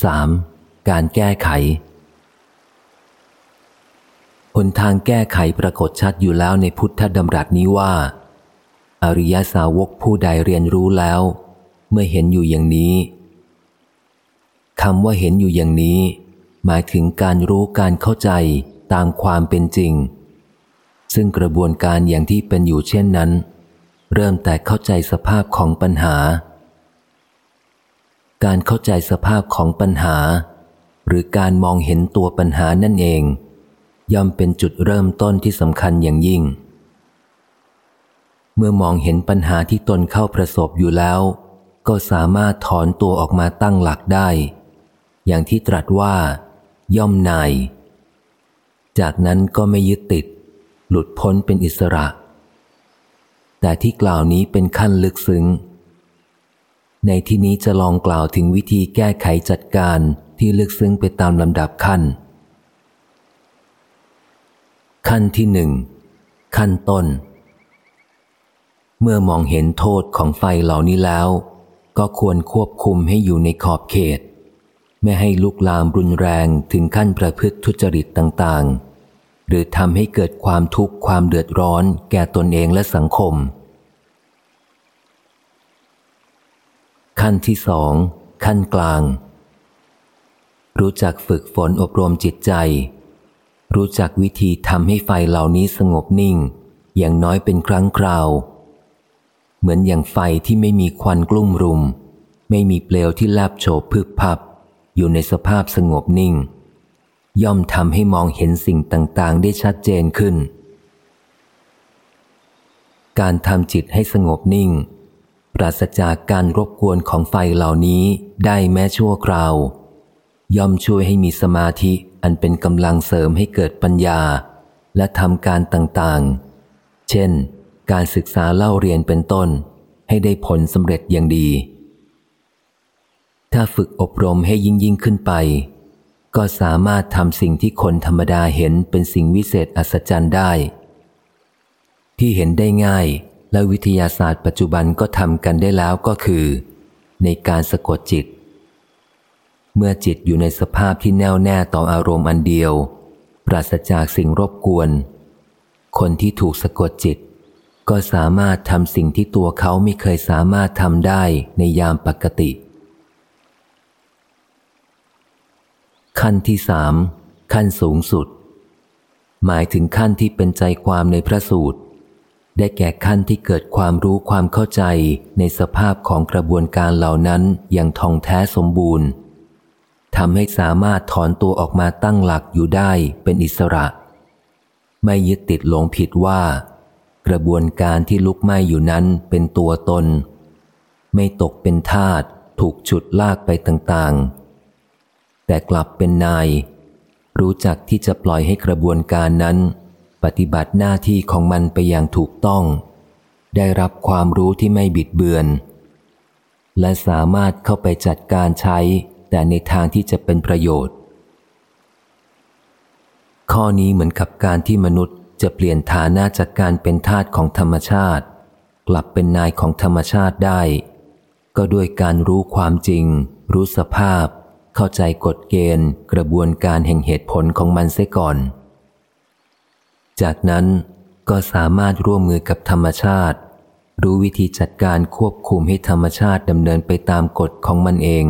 3. การแก้ไขหนทางแก้ไขปรากฏชัดอยู่แล้วในพุทธดำรัสนี้ว่า อริยสาวกผู้ใดเรียนรู้แล้ว เมื่อเห็นอยู่อย่างนี้คำว่าเห็นอยู่อย่างนี้ หมายถึงการรู้การเข้าใจตามความเป็นจริง ซึ่งกระบวนการอย่างที่เป็นอยู่เช่นนั้น เริ่มแต่เข้าใจสภาพของปัญหา การเข้าใจสภาพของปัญหา หรือการมองเห็นตัวปัญหานั่นเอง ย่อมเป็นจุดเริ่มต้นที่สำคัญอย่างยิ่ง เมื่อมองเห็นปัญหาที่ตนเข้าประสบอยู่แล้ว ก็สามารถถอนตัวออกมาตั้งหลักได้ อย่างที่ตรัสว่า ย่อมนายจากนั้นก็ไม่ยึดติด หลุดพ้นเป็นอิสระ แต่ที่กล่าวนี้เป็นขั้นลึกซึ้ง ในที่นี้จะลองกล่าวถึงวิธีแก้ไขจัดการที่ลึกซึ้งไปตามลำดับขั้น ขั้นที่หนึ่งขั้นต้น เมื่อมองเห็นโทษของไฟเหล่านี้แล้ว ก็ควรควบคุมให้อยู่ในขอบเขต ไม่ให้ลุกลามรุนแรงถึงขั้นประพฤติทุจริตต่าง ๆ หรือทำให้เกิดความทุกข์ความเดือดร้อนแก่ตนเองและสังคม ขั้นที่สอง ขั้นกลาง รู้จักฝึกฝนอบรมจิตใจ รู้จักวิธีทำให้ไฟเหล่านี้สงบนิ่ง อย่างน้อยเป็นครั้งคราว เหมือนอย่างไฟที่ไม่มีควันกลุ่มรุม ไม่มีเปลวที่แลบโฉบพึกพับ อยู่ในสภาพสงบนิ่ง ย่อมทำให้มองเห็นสิ่งต่างๆ ได้ชัดเจนขึ้น การทำจิตให้สงบนิ่ง ปราศจากการรบกวนของไฟเหล่านี้ได้แม้ชั่วคราว ย่อมช่วยให้มีสมาธิอันเป็นกำลังเสริมให้เกิดปัญญา และทำการต่างๆ เช่น การศึกษาเล่าเรียนเป็นต้น ให้ได้ผลสำเร็จอย่างดี ถ้าฝึกอบรมให้ยิ่งยิ่งขึ้นไป ก็สามารถทำสิ่งที่คนธรรมดาเห็นเป็นสิ่งวิเศษอัศจรรย์ได้ ที่เห็นได้ง่าย และวิทยาศาสตร์ปัจจุบันก็ทำกันได้แล้วก็คือ ในการสะกดจิต เมื่อจิตอยู่ในสภาพที่แน่วแน่ต่ออารมณ์อันเดียว ปราศจากสิ่งรบกวน คนที่ถูกสะกดจิต ก็สามารถทำสิ่งที่ตัวเขาไม่เคยสามารถทำได้ในยามปกติ ขั้นที่สามขั้นสูงสุด หมายถึงขั้นที่เป็นใจความในพระสูตร ได้แก่ขั้นที่เกิดความรู้ความเข้าใจในสภาพของกระบวนการเหล่านั้นอย่างท่องแท้สมบูรณ์ทำให้สามารถถอนตัวออกมาตั้งหลักอยู่ได้เป็นอิสระ ไม่ยึดติดหลงผิดว่า กระบวนการที่ลุกไหม้อยู่นั้นเป็นตัวตน ไม่ตกเป็นทาตถูกฉุดลากไปต่างๆ แต่กลับเป็นนาย รู้จักที่จะปล่อยให้กระบวนการนั้น ปฏิบัติหน้าที่ของมันไปอย่างถูกต้อง ได้รับความรู้ที่ไม่บิดเบือน และสามารถเข้าไปจัดการใช้ แต่ในทางที่จะเป็นประโยชน์ ข้อนี้เหมือนกับการที่มนุษย์จะเปลี่ยนฐานะจากการเป็นทาสของธรรมชาติ กลับเป็นนายของธรรมชาติได้ ก็ด้วยการรู้ความจริง รู้สภาพ เข้าใจกฎเกณฑ์ กระบวนการแห่งเหตุผลของมันเสียก่อน จากนั้นก็สามารถร่วมมือกับธรรมชาติ รู้วิธีจัดการควบคุมให้ธรรมชาติดำเนินไปตามกฎของมันเอง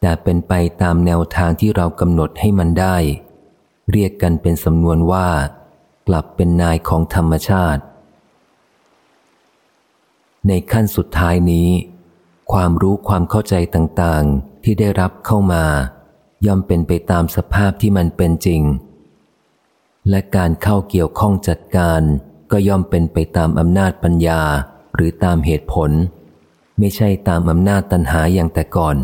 แต่เป็นไปตามแนวทางที่เรากำหนดให้มันได้ เรียกกันเป็นสำนวนว่า กลับเป็นนายของธรรมชาติ ในขั้นสุดท้ายนี้ ความรู้ความเข้าใจต่างๆที่ได้รับเข้ามา ย่อมเป็นไปตามสภาพที่มันเป็นจริง และการเข้าเกี่ยวข้องจัดการ ก็ย่อมเป็นไปตามอำนาจปัญญาหรือตามเหตุผล ไม่ใช่ตามอำนาจตัณหาอย่างแต่ก่อน